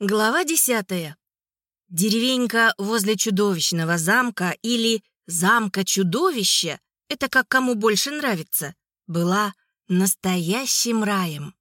Глава десятая. Деревенька возле чудовищного замка или замка чудовища, это как кому больше нравится, была настоящим раем.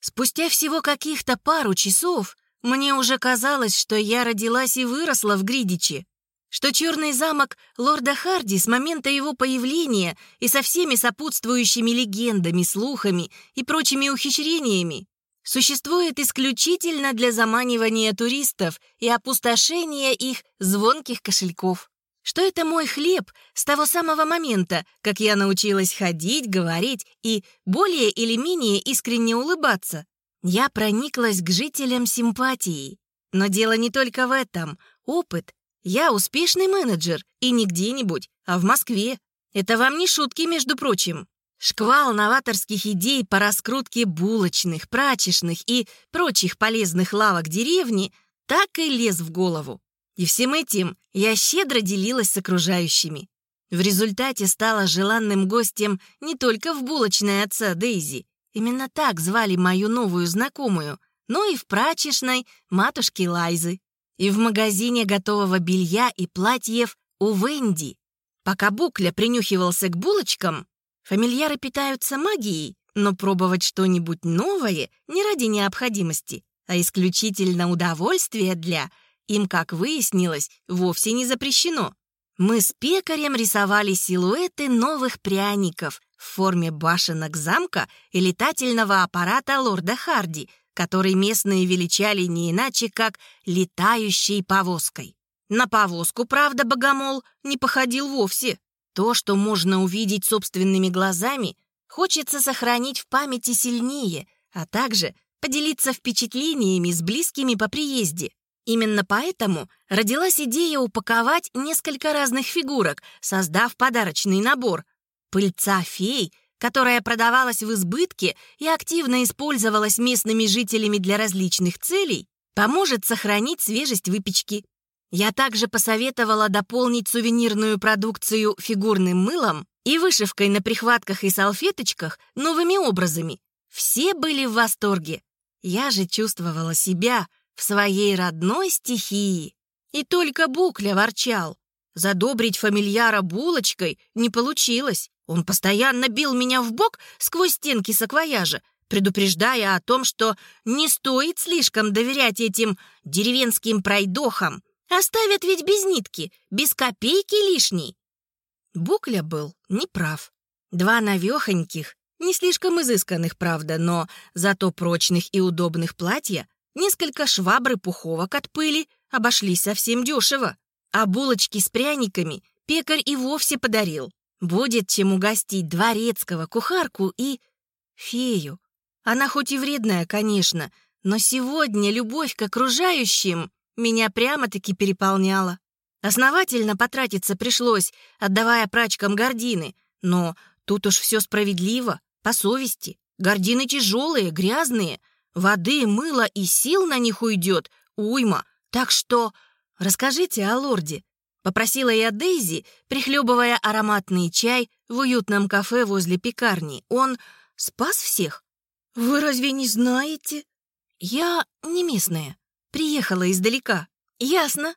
Спустя всего каких-то пару часов мне уже казалось, что я родилась и выросла в Гридичи, что черный замок лорда Харди с момента его появления и со всеми сопутствующими легендами, слухами и прочими ухищрениями существует исключительно для заманивания туристов и опустошения их звонких кошельков. Что это мой хлеб с того самого момента, как я научилась ходить, говорить и более или менее искренне улыбаться. Я прониклась к жителям симпатией. Но дело не только в этом. Опыт. Я успешный менеджер, и не где-нибудь, а в Москве. Это вам не шутки, между прочим. Шквал новаторских идей по раскрутке булочных, прачечных и прочих полезных лавок деревни так и лез в голову. И всем этим я щедро делилась с окружающими. В результате стала желанным гостем не только в булочной отца Дейзи, именно так звали мою новую знакомую, но и в прачечной матушки Лайзы, и в магазине готового белья и платьев у Венди. Пока Букля принюхивался к булочкам, Фамильяры питаются магией, но пробовать что-нибудь новое не ради необходимости, а исключительно удовольствия для, им, как выяснилось, вовсе не запрещено. Мы с пекарем рисовали силуэты новых пряников в форме башенок замка и летательного аппарата лорда Харди, который местные величали не иначе, как «летающей повозкой». На повозку, правда, богомол не походил вовсе. То, что можно увидеть собственными глазами, хочется сохранить в памяти сильнее, а также поделиться впечатлениями с близкими по приезде. Именно поэтому родилась идея упаковать несколько разных фигурок, создав подарочный набор. Пыльца фей, которая продавалась в избытке и активно использовалась местными жителями для различных целей, поможет сохранить свежесть выпечки. Я также посоветовала дополнить сувенирную продукцию фигурным мылом и вышивкой на прихватках и салфеточках новыми образами. Все были в восторге. Я же чувствовала себя в своей родной стихии. И только Букля ворчал. Задобрить фамильяра булочкой не получилось. Он постоянно бил меня в бок сквозь стенки саквояжа, предупреждая о том, что не стоит слишком доверять этим деревенским пройдохам. Оставят ведь без нитки, без копейки лишней. Букля был неправ. Два навехоньких, не слишком изысканных, правда, но зато прочных и удобных платья, несколько швабры пуховок от пыли обошлись совсем дешево. А булочки с пряниками пекарь и вовсе подарил. Будет чем угостить дворецкого, кухарку и... фею. Она хоть и вредная, конечно, но сегодня любовь к окружающим меня прямо-таки переполняло. Основательно потратиться пришлось, отдавая прачкам гордины, но тут уж все справедливо, по совести. Гордины тяжелые, грязные, воды, мыла и сил на них уйдет, уйма. Так что расскажите о лорде. Попросила я Дейзи, прихлебывая ароматный чай в уютном кафе возле пекарни. Он спас всех? Вы разве не знаете? Я не местная. Приехала издалека. Ясно.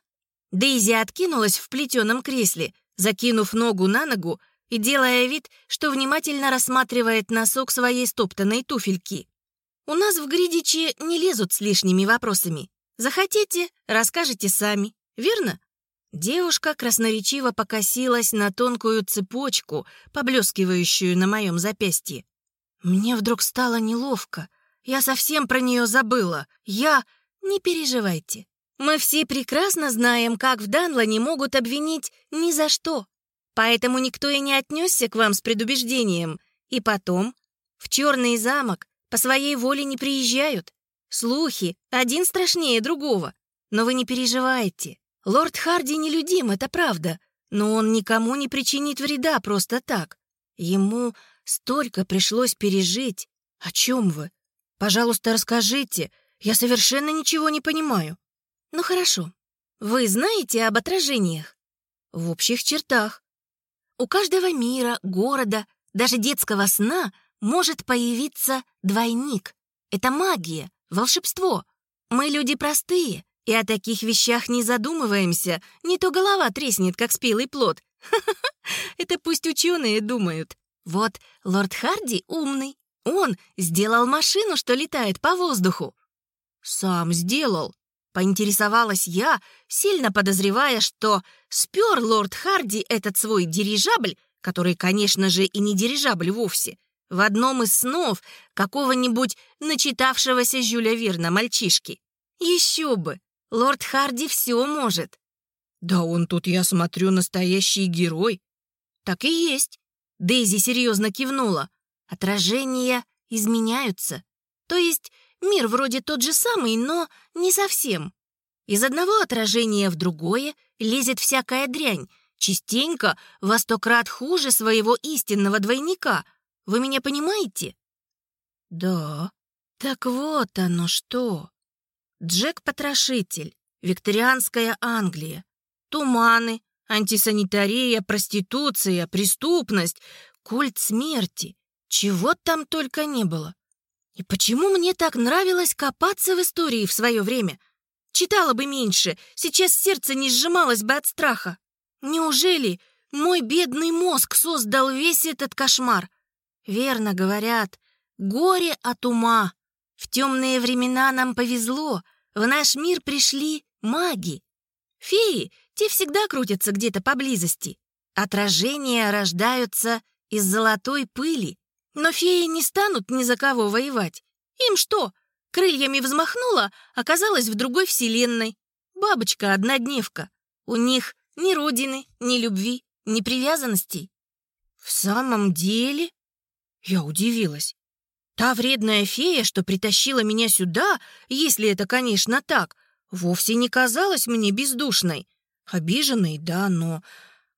Дейзи откинулась в плетеном кресле, закинув ногу на ногу и делая вид, что внимательно рассматривает носок своей стоптанной туфельки. «У нас в Гридиче не лезут с лишними вопросами. Захотите, расскажете сами, верно?» Девушка красноречиво покосилась на тонкую цепочку, поблескивающую на моем запястье. Мне вдруг стало неловко. Я совсем про нее забыла. Я не переживайте. Мы все прекрасно знаем, как в Данлане могут обвинить ни за что. Поэтому никто и не отнесся к вам с предубеждением. И потом, в Черный замок по своей воле не приезжают. Слухи один страшнее другого. Но вы не переживайте. Лорд Харди нелюдим, это правда. Но он никому не причинит вреда просто так. Ему столько пришлось пережить. О чем вы? Пожалуйста, расскажите. Я совершенно ничего не понимаю. Ну хорошо. Вы знаете об отражениях? В общих чертах. У каждого мира, города, даже детского сна может появиться двойник. Это магия, волшебство. Мы люди простые, и о таких вещах не задумываемся. Не то голова треснет, как спелый плод. Это пусть ученые думают. Вот лорд Харди умный. Он сделал машину, что летает по воздуху. Сам сделал. Поинтересовалась я, сильно подозревая, что спер лорд Харди этот свой дирижабль, который, конечно же, и не дирижабль вовсе, в одном из снов какого-нибудь начитавшегося Жюля Верна мальчишки. Еще бы! Лорд Харди все может. Да он тут, я смотрю, настоящий герой. Так и есть. Дейзи серьезно кивнула. Отражения изменяются. То есть мир вроде тот же самый, но не совсем. Из одного отражения в другое лезет всякая дрянь, частенько во сто крат хуже своего истинного двойника. Вы меня понимаете? Да. Так вот оно что. Джек-потрошитель, викторианская Англия, туманы, антисанитария, проституция, преступность, культ смерти. Чего там только не было. И почему мне так нравилось копаться в истории в свое время? Читала бы меньше, сейчас сердце не сжималось бы от страха. Неужели мой бедный мозг создал весь этот кошмар? Верно говорят, горе от ума. В темные времена нам повезло, в наш мир пришли маги. Феи, те всегда крутятся где-то поблизости. Отражения рождаются из золотой пыли. Но феи не станут ни за кого воевать. Им что? Крыльями взмахнула, оказалась в другой вселенной. Бабочка-однодневка. У них ни родины, ни любви, ни привязанностей. В самом деле? Я удивилась. Та вредная фея, что притащила меня сюда, если это, конечно, так, вовсе не казалась мне бездушной. Обиженной, да, но...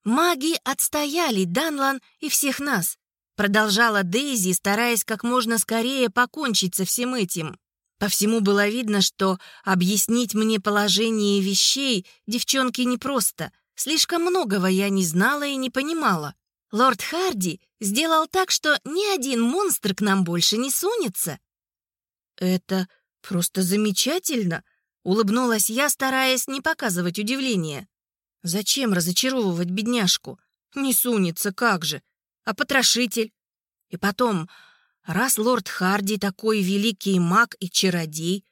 Маги отстояли Данлан и всех нас. Продолжала Дейзи, стараясь как можно скорее покончить со всем этим. По всему было видно, что объяснить мне положение вещей девчонке непросто. Слишком многого я не знала и не понимала. Лорд Харди сделал так, что ни один монстр к нам больше не сунется. Это просто замечательно, улыбнулась я, стараясь не показывать удивления. Зачем разочаровывать бедняжку? Не сунется, как же. А потрошитель? И потом, раз лорд Харди такой великий маг и чародей,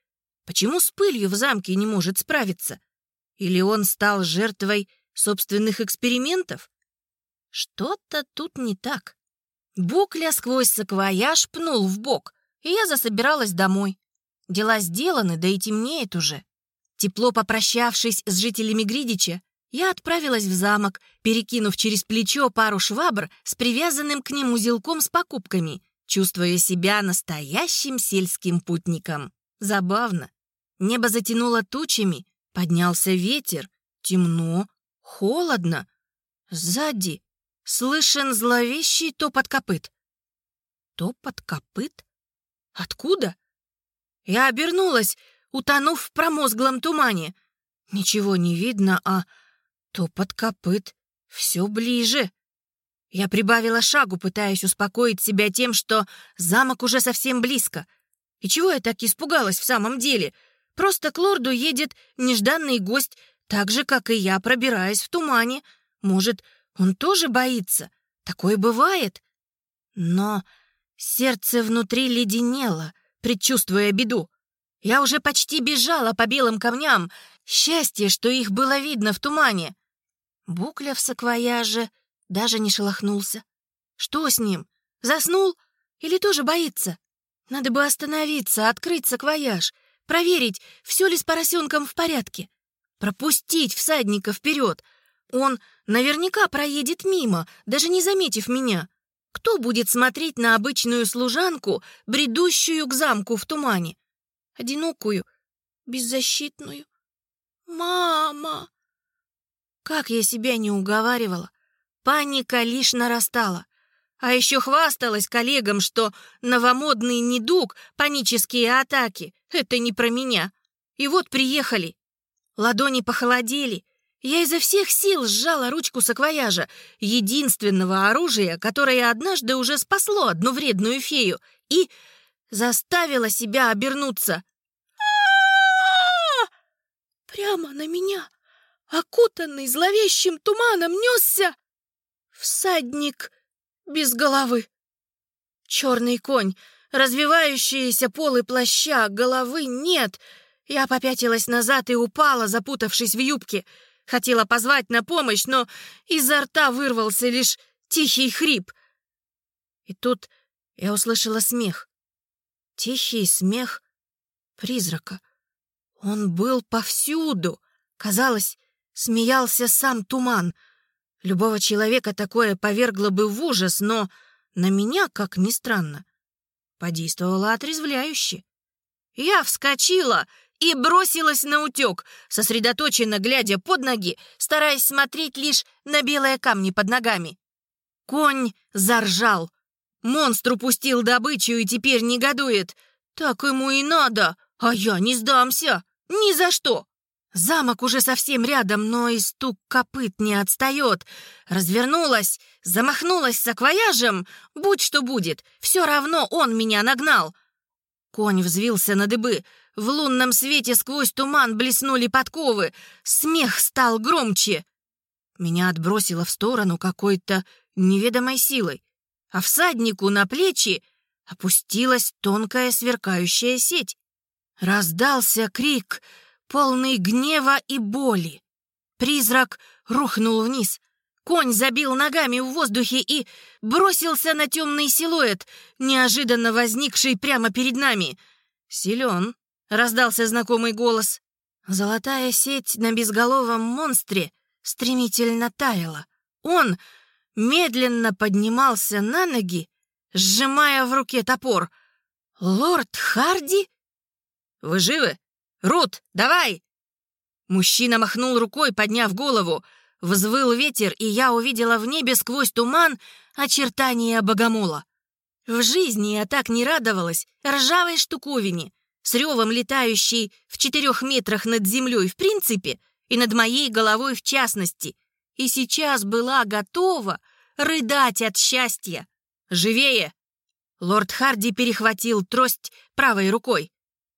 почему с пылью в замке не может справиться? Или он стал жертвой собственных экспериментов? Что-то тут не так. Букля сквозь саквояж пнул в бок, и я засобиралась домой. Дела сделаны, да и темнеет уже. Тепло попрощавшись с жителями Гридича, я отправилась в замок, перекинув через плечо пару швабр с привязанным к ним узелком с покупками, чувствуя себя настоящим сельским путником. Забавно. Небо затянуло тучами, поднялся ветер, темно, холодно. Сзади Слышен зловещий топот копыт. Топот копыт? Откуда? Я обернулась, утонув в промозглом тумане. Ничего не видно, а топот копыт все ближе. Я прибавила шагу, пытаясь успокоить себя тем, что замок уже совсем близко. И чего я так испугалась в самом деле? Просто к лорду едет нежданный гость, так же, как и я, пробираясь в тумане. Может, он тоже боится. Такое бывает. Но сердце внутри леденело, предчувствуя беду. Я уже почти бежала по белым камням. Счастье, что их было видно в тумане. Букля в саквояже даже не шелохнулся. Что с ним? Заснул? Или тоже боится? Надо бы остановиться, открыть саквояж, проверить, все ли с поросенком в порядке. Пропустить всадника вперед — он наверняка проедет мимо, даже не заметив меня. Кто будет смотреть на обычную служанку, бредущую к замку в тумане? Одинокую, беззащитную. «Мама!» Как я себя не уговаривала. Паника лишь нарастала. А еще хвасталась коллегам, что новомодный недуг, панические атаки — это не про меня. И вот приехали. Ладони похолодели, я изо всех сил сжала ручку саквояжа, единственного оружия, которое однажды уже спасло одну вредную фею, и заставила себя обернуться. Прямо на меня, окутанный зловещим туманом, несся всадник без головы. Черный конь, развивающиеся полы плаща, головы нет. Я попятилась назад и упала, запутавшись в юбке. Хотела позвать на помощь, но изо рта вырвался лишь тихий хрип. И тут я услышала смех. Тихий смех призрака. Он был повсюду. Казалось, смеялся сам туман. Любого человека такое повергло бы в ужас, но на меня, как ни странно, подействовало отрезвляюще. Я вскочила и бросилась на утек, сосредоточенно глядя под ноги, стараясь смотреть лишь на белые камни под ногами. Конь заржал. Монстр упустил добычу и теперь негодует. Так ему и надо, а я не сдамся. Ни за что. Замок уже совсем рядом, но и стук копыт не отстает. Развернулась, замахнулась саквояжем. Будь что будет, все равно он меня нагнал. Конь взвился на дыбы. В лунном свете сквозь туман блеснули подковы. Смех стал громче. Меня отбросило в сторону какой-то неведомой силой, а всаднику на плечи опустилась тонкая сверкающая сеть. Раздался крик, полный гнева и боли. Призрак рухнул вниз. Конь забил ногами в воздухе и бросился на темный силуэт, неожиданно возникший прямо перед нами. «Силен», — раздался знакомый голос. Золотая сеть на безголовом монстре стремительно таяла. Он медленно поднимался на ноги, сжимая в руке топор. «Лорд Харди?» «Вы живы? Рут, давай!» Мужчина махнул рукой, подняв голову. Взвыл ветер, и я увидела в небе сквозь туман очертания богомола. В жизни я так не радовалась ржавой штуковине, с ревом летающей в четырех метрах над землей в принципе и над моей головой в частности. И сейчас была готова рыдать от счастья. «Живее!» Лорд Харди перехватил трость правой рукой.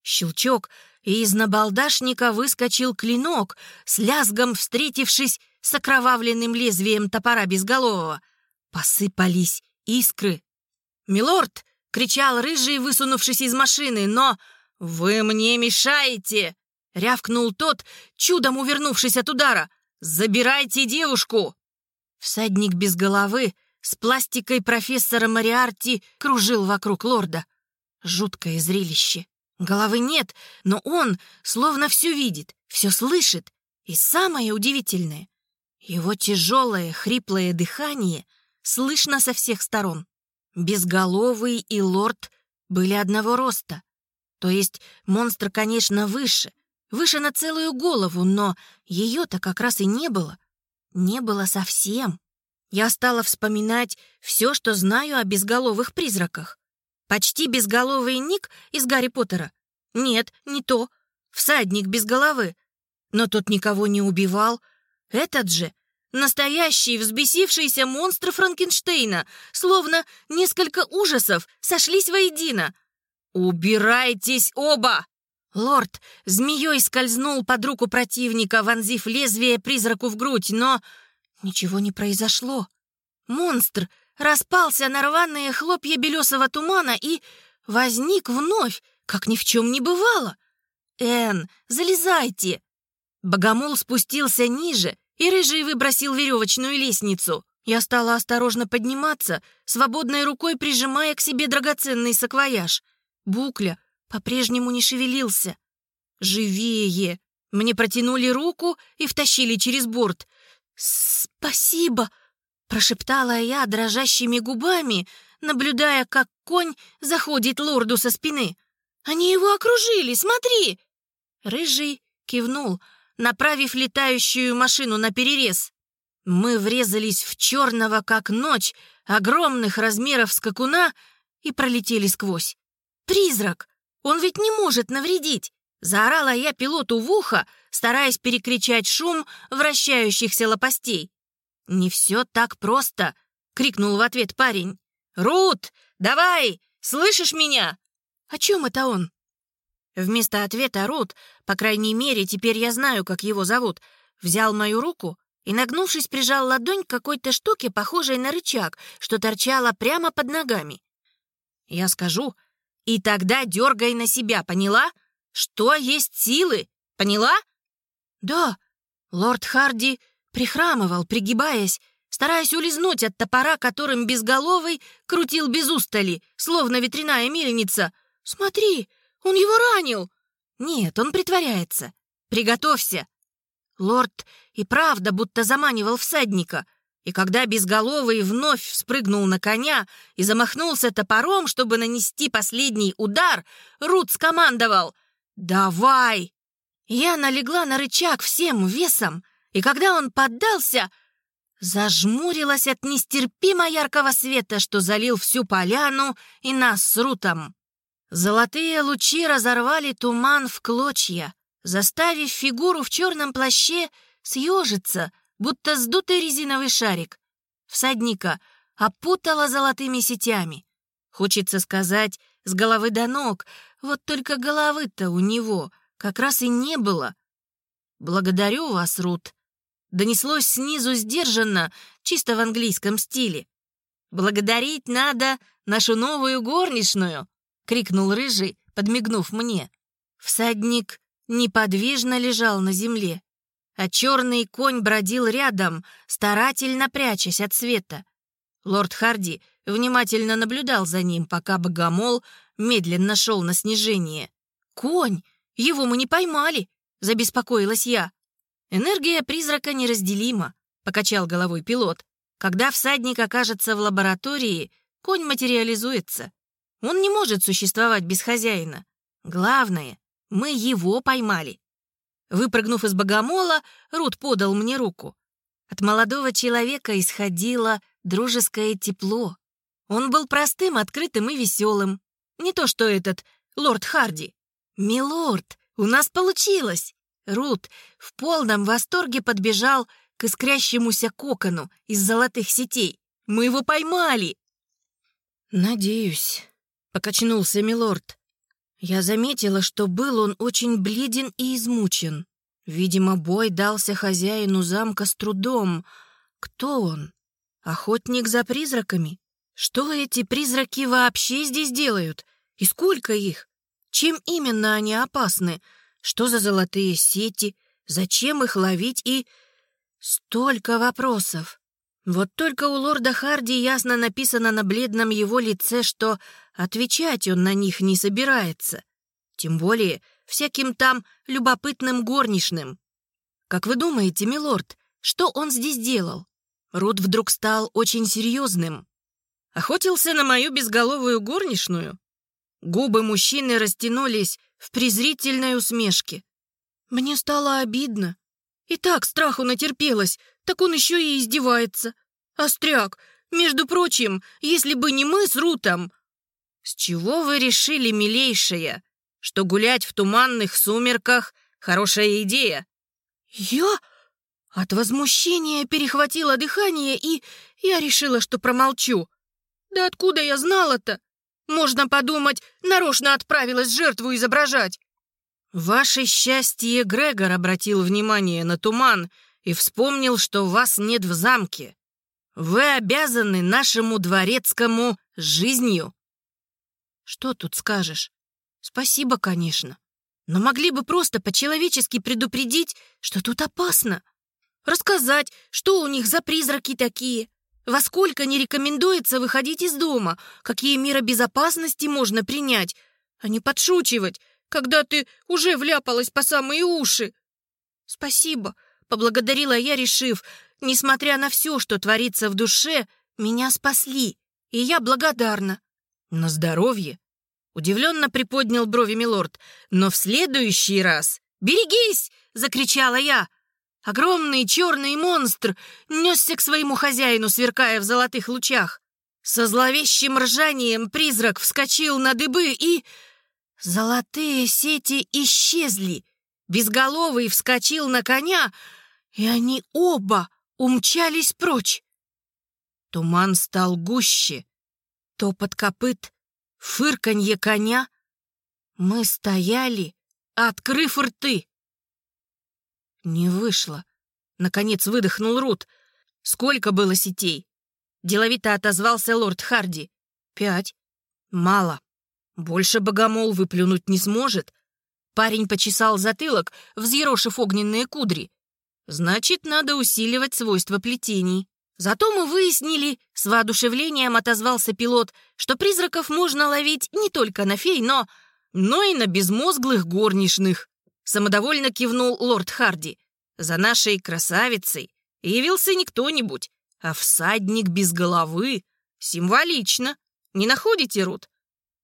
Щелчок, и из набалдашника выскочил клинок, с лязгом встретившись с окровавленным лезвием топора безголового. Посыпались искры. «Милорд!» — кричал рыжий, высунувшись из машины, но... «Вы мне мешаете!» — рявкнул тот, чудом увернувшись от удара. «Забирайте девушку!» Всадник без головы с пластикой профессора Мариарти кружил вокруг лорда. Жуткое зрелище. Головы нет, но он словно все видит, все слышит. И самое удивительное — его тяжелое, хриплое дыхание слышно со всех сторон. Безголовый и лорд были одного роста. То есть монстр, конечно, выше, выше на целую голову, но ее-то как раз и не было. Не было совсем. Я стала вспоминать все, что знаю о безголовых призраках. Почти безголовый Ник из Гарри Поттера. Нет, не то. Всадник без головы. Но тот никого не убивал. Этот же настоящий взбесившийся монстр Франкенштейна, словно несколько ужасов сошлись воедино. «Убирайтесь оба!» Лорд змеей скользнул под руку противника, вонзив лезвие призраку в грудь, но ничего не произошло. Монстр распался на рваные хлопья белесого тумана и возник вновь, как ни в чем не бывало. «Эн, залезайте!» Богомол спустился ниже, и Рыжий выбросил веревочную лестницу. Я стала осторожно подниматься, свободной рукой прижимая к себе драгоценный саквояж. Букля по-прежнему не шевелился. «Живее!» Мне протянули руку и втащили через борт. «Спасибо!» Прошептала я дрожащими губами, наблюдая, как конь заходит лорду со спины. «Они его окружили, смотри!» Рыжий кивнул, направив летающую машину на перерез. Мы врезались в черного, как ночь, огромных размеров скакуна и пролетели сквозь. «Призрак! Он ведь не может навредить!» Заорала я пилоту в ухо, стараясь перекричать шум вращающихся лопастей. «Не все так просто!» — крикнул в ответ парень. «Рут, давай! Слышишь меня?» «О чем это он?» Вместо ответа Рут, по крайней мере, теперь я знаю, как его зовут, взял мою руку и, нагнувшись, прижал ладонь к какой-то штуке, похожей на рычаг, что торчало прямо под ногами. Я скажу, и тогда дергай на себя, поняла? Что есть силы, поняла? Да, лорд Харди прихрамывал, пригибаясь, стараясь улизнуть от топора, которым безголовый крутил без устали, словно ветряная мельница. «Смотри, он его ранил!» «Нет, он притворяется. Приготовься!» Лорд и правда будто заманивал всадника, и когда безголовый вновь вспрыгнул на коня и замахнулся топором, чтобы нанести последний удар, Рут скомандовал «Давай!» Я налегла на рычаг всем весом, и когда он поддался, зажмурилась от нестерпимо яркого света, что залил всю поляну и нас с Рутом. Золотые лучи разорвали туман в клочья, заставив фигуру в черном плаще съежиться, будто сдутый резиновый шарик. Всадника опутала золотыми сетями. Хочется сказать, с головы до ног, вот только головы-то у него как раз и не было. «Благодарю вас, Рут», — донеслось снизу сдержанно, чисто в английском стиле. «Благодарить надо нашу новую горничную», — крикнул Рыжий, подмигнув мне. Всадник неподвижно лежал на земле, а черный конь бродил рядом, старательно прячась от света. Лорд Харди внимательно наблюдал за ним, пока богомол медленно шел на снижение. «Конь! Его мы не поймали!» — забеспокоилась я. «Энергия призрака неразделима», — покачал головой пилот. «Когда всадник окажется в лаборатории, конь материализуется. Он не может существовать без хозяина. Главное, мы его поймали. Выпрыгнув из богомола, Рут подал мне руку. От молодого человека исходило дружеское тепло. Он был простым, открытым и веселым. Не то что этот лорд Харди. «Милорд, у нас получилось!» Рут в полном восторге подбежал к искрящемуся кокону из золотых сетей. «Мы его поймали!» «Надеюсь», — покачнулся милорд. Я заметила, что был он очень бледен и измучен. Видимо, бой дался хозяину замка с трудом. Кто он? Охотник за призраками? Что эти призраки вообще здесь делают? И сколько их? Чем именно они опасны? Что за золотые сети? Зачем их ловить и... Столько вопросов. Вот только у лорда Харди ясно написано на бледном его лице, что отвечать он на них не собирается. Тем более всяким там любопытным горничным. Как вы думаете, милорд, что он здесь делал? Рут вдруг стал очень серьезным. Охотился на мою безголовую горничную? Губы мужчины растянулись в презрительной усмешке. Мне стало обидно. И так страху натерпелась, так он еще и издевается. Остряк, между прочим, если бы не мы с Рутом... С чего вы решили, милейшая, что гулять в туманных сумерках — хорошая идея? Я... От возмущения перехватило дыхание, и я решила, что промолчу. Да откуда я знала-то? Можно подумать, нарочно отправилась жертву изображать. Ваше счастье Грегор обратил внимание на туман и вспомнил, что вас нет в замке. Вы обязаны нашему дворецкому жизнью. Что тут скажешь? Спасибо, конечно. Но могли бы просто по-человечески предупредить, что тут опасно. Рассказать, что у них за призраки такие, во сколько не рекомендуется выходить из дома, какие меры безопасности можно принять, а не подшучивать, когда ты уже вляпалась по самые уши. Спасибо, Поблагодарила я, решив, несмотря на все, что творится в душе, меня спасли, и я благодарна. На здоровье. Удивленно приподнял брови милорд. Но в следующий раз... «Берегись!» — закричала я. Огромный черный монстр несся к своему хозяину, сверкая в золотых лучах. Со зловещим ржанием призрак вскочил на дыбы и... Золотые сети исчезли. Безголовый вскочил на коня, и они оба умчались прочь. Туман стал гуще, топот копыт, фырканье коня. Мы стояли, открыв рты. Не вышло. Наконец выдохнул Рут. Сколько было сетей? Деловито отозвался лорд Харди. Пять. Мало. Больше богомол выплюнуть не сможет. Парень почесал затылок, взъерошив огненные кудри. Значит, надо усиливать свойства плетений. Зато мы выяснили, с воодушевлением отозвался пилот, что призраков можно ловить не только на фей, но, но и на безмозглых горничных. Самодовольно кивнул лорд Харди. За нашей красавицей явился не кто-нибудь, а всадник без головы. Символично. Не находите, Рут?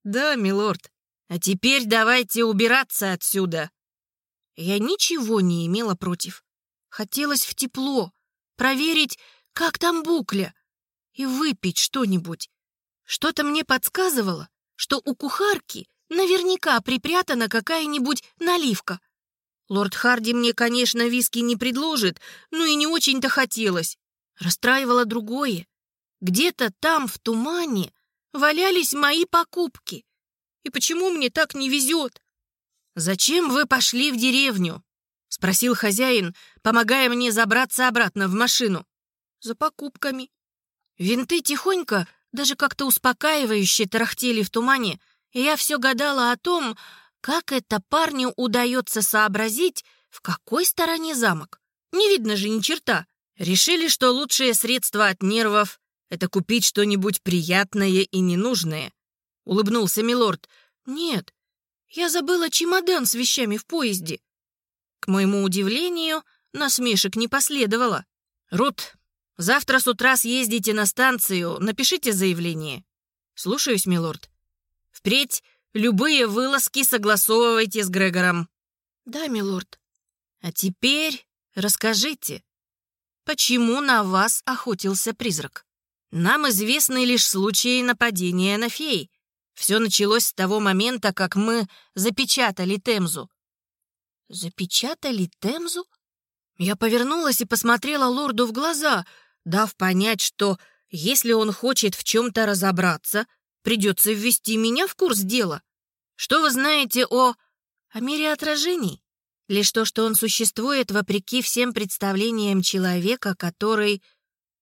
Да, милорд. А теперь давайте убираться отсюда. Я ничего не имела против. Хотелось в тепло, проверить, как там букля, и выпить что-нибудь. Что-то мне подсказывало, что у кухарки наверняка припрятана какая-нибудь наливка. Лорд Харди мне, конечно, виски не предложит, но и не очень-то хотелось. Расстраивало другое. Где-то там, в тумане, валялись мои покупки. И почему мне так не везет? «Зачем вы пошли в деревню?» — спросил хозяин, помогая мне забраться обратно в машину. «За покупками». Винты тихонько, даже как-то успокаивающе тарахтели в тумане, и я все гадала о том, как это парню удается сообразить, в какой стороне замок? Не видно же ни черта. Решили, что лучшее средство от нервов — это купить что-нибудь приятное и ненужное. Улыбнулся милорд. Нет, я забыла чемодан с вещами в поезде. К моему удивлению, насмешек не последовало. Рут, завтра с утра съездите на станцию, напишите заявление. Слушаюсь, милорд. Впредь Любые вылазки согласовывайте с Грегором». «Да, милорд». «А теперь расскажите, почему на вас охотился призрак? Нам известны лишь случаи нападения на фей. Все началось с того момента, как мы запечатали Темзу». «Запечатали Темзу?» Я повернулась и посмотрела лорду в глаза, дав понять, что если он хочет в чем-то разобраться — Придется ввести меня в курс дела. Что вы знаете о... о мире отражений? Лишь то, что он существует вопреки всем представлениям человека, который...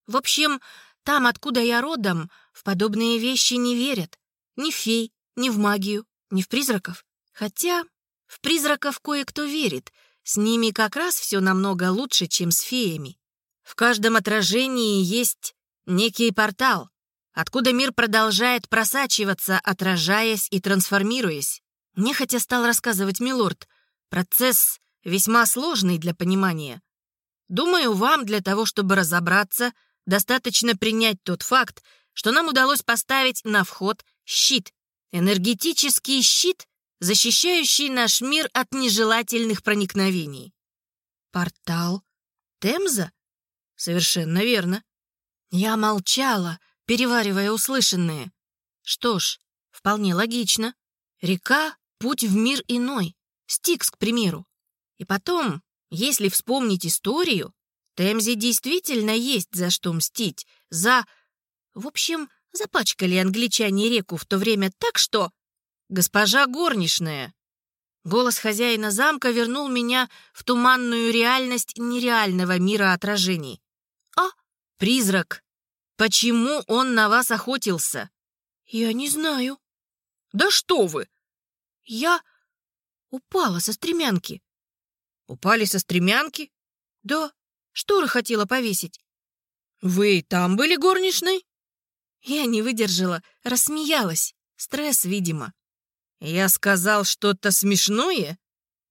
В общем, там, откуда я родом, в подобные вещи не верят. Ни в фей, ни в магию, ни в призраков. Хотя в призраков кое-кто верит. С ними как раз все намного лучше, чем с феями. В каждом отражении есть некий портал, откуда мир продолжает просачиваться, отражаясь и трансформируясь. Нехотя стал рассказывать Милорд. Процесс весьма сложный для понимания. Думаю, вам для того, чтобы разобраться, достаточно принять тот факт, что нам удалось поставить на вход щит. Энергетический щит, защищающий наш мир от нежелательных проникновений. Портал? Темза? Совершенно верно. Я молчала, переваривая услышанное. Что ж, вполне логично. Река — путь в мир иной. Стикс, к примеру. И потом, если вспомнить историю, Темзе действительно есть за что мстить. За... В общем, запачкали англичане реку в то время так, что... «Госпожа горничная!» Голос хозяина замка вернул меня в туманную реальность нереального мира отражений. «А, призрак!» Почему он на вас охотился? Я не знаю. Да что вы? Я упала со стремянки. Упали со стремянки? Да, шторы хотела повесить. Вы там были горничной? Я не выдержала, рассмеялась. Стресс, видимо. Я сказал что-то смешное?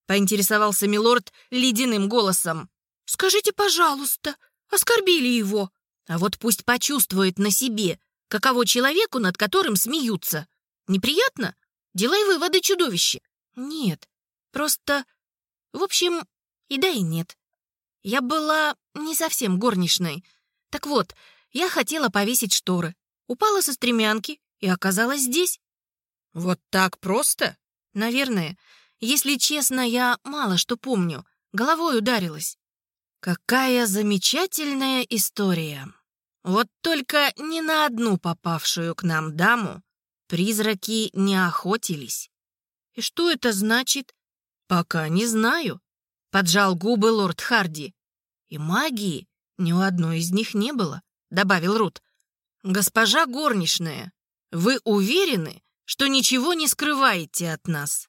Поинтересовался милорд ледяным голосом. «Скажите, пожалуйста, оскорбили его?» А вот пусть почувствует на себе, каково человеку, над которым смеются. Неприятно? Делай выводы, чудовище. Нет, просто... В общем, и да, и нет. Я была не совсем горничной. Так вот, я хотела повесить шторы. Упала со стремянки и оказалась здесь. Вот так просто? Наверное. Если честно, я мало что помню. Головой ударилась. Какая замечательная история. Вот только ни на одну попавшую к нам даму призраки не охотились. И что это значит? Пока не знаю. Поджал губы лорд Харди. И магии ни у одной из них не было, добавил Рут. Госпожа горничная, вы уверены, что ничего не скрываете от нас?